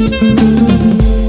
Música